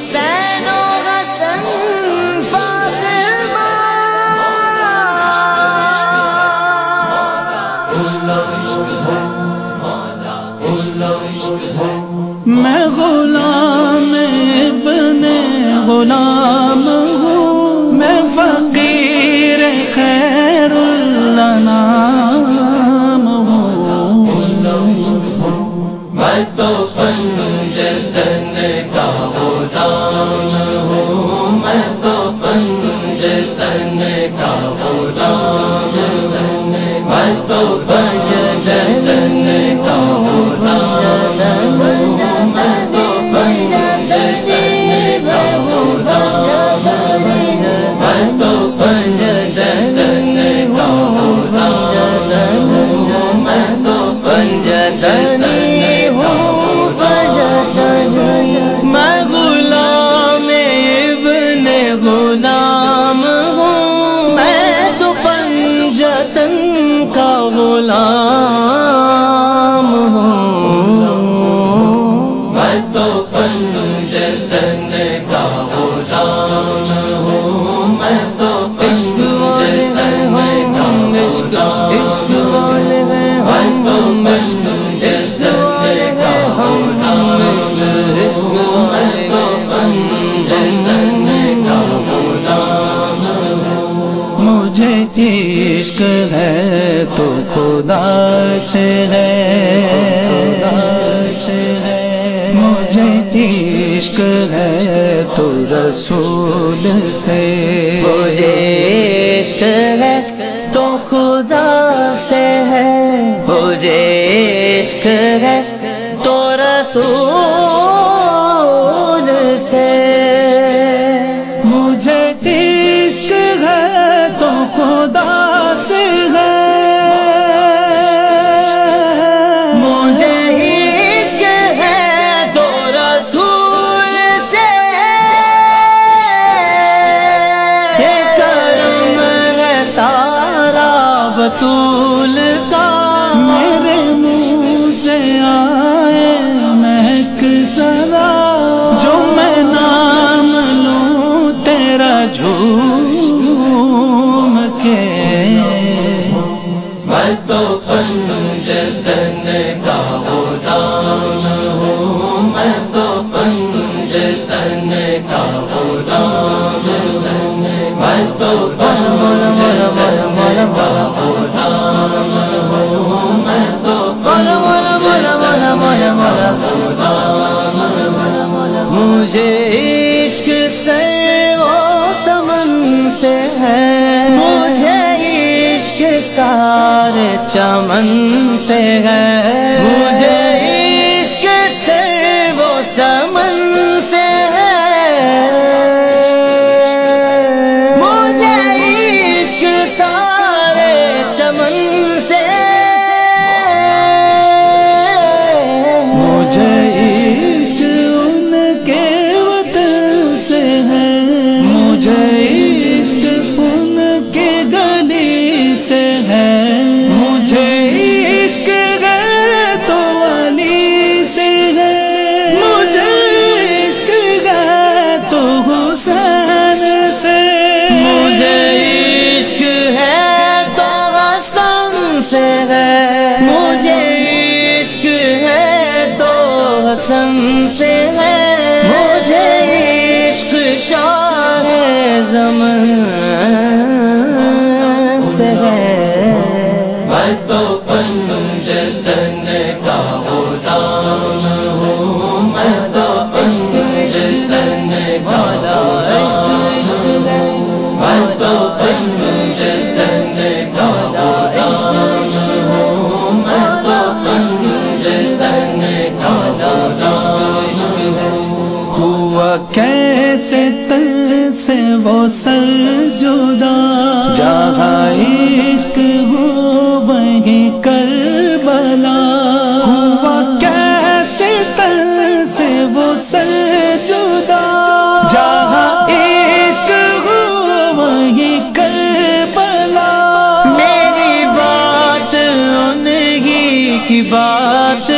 حسین و حسن فاطمہ۔ میں غلام بنے غلام۔ مجھے عشق ہے تو خدا سے ہے۔ سے ہے مجھے عشق ہے تو رسول سے۔ مجھے عشق ہے تو خدا سے ہے۔ مجھے عشق ہے تو رسول تیرا کے۔ میں تو پنجتن کا غلام ہوں۔ میں تو پنجتن کا غلام ہوں۔ میں تو سارے چمن سے ہے۔ مجھے عشق سے وہ سمن سے سے ہے۔ مجھے عشق ہے دو حسن سے ہے۔ مجھے عشق شاہ زمن سے ہے۔ میں تو جتن کا غلام ہوں۔ میں تو جتن کا غلام ہوں۔ میں تو کیسے تل سے وہ سر جدا؟ جہاں عشق ہو وہیں کربلا۔ ہوا کیسے تل سے وہ سر جدا؟ جہاں عشق ہو وہیں کربلا۔ میری بات انہی کی بات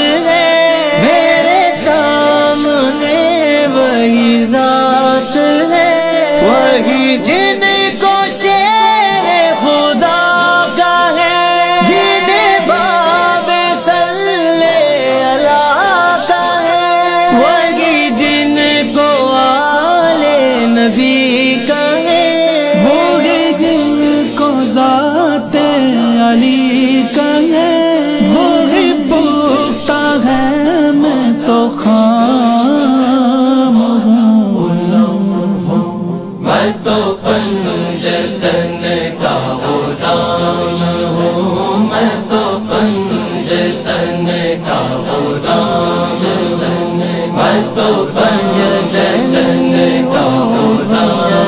علی کا ہے، وہی پوتا ہے، میں تو خام ہوں۔ میں تو پنجتن کا غلام ہوں۔ میں تو پنجتن کا غلام ہوں۔ میں تو پنجتن کا غلام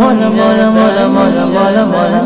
مولا مولا مولا مولا مولا مولا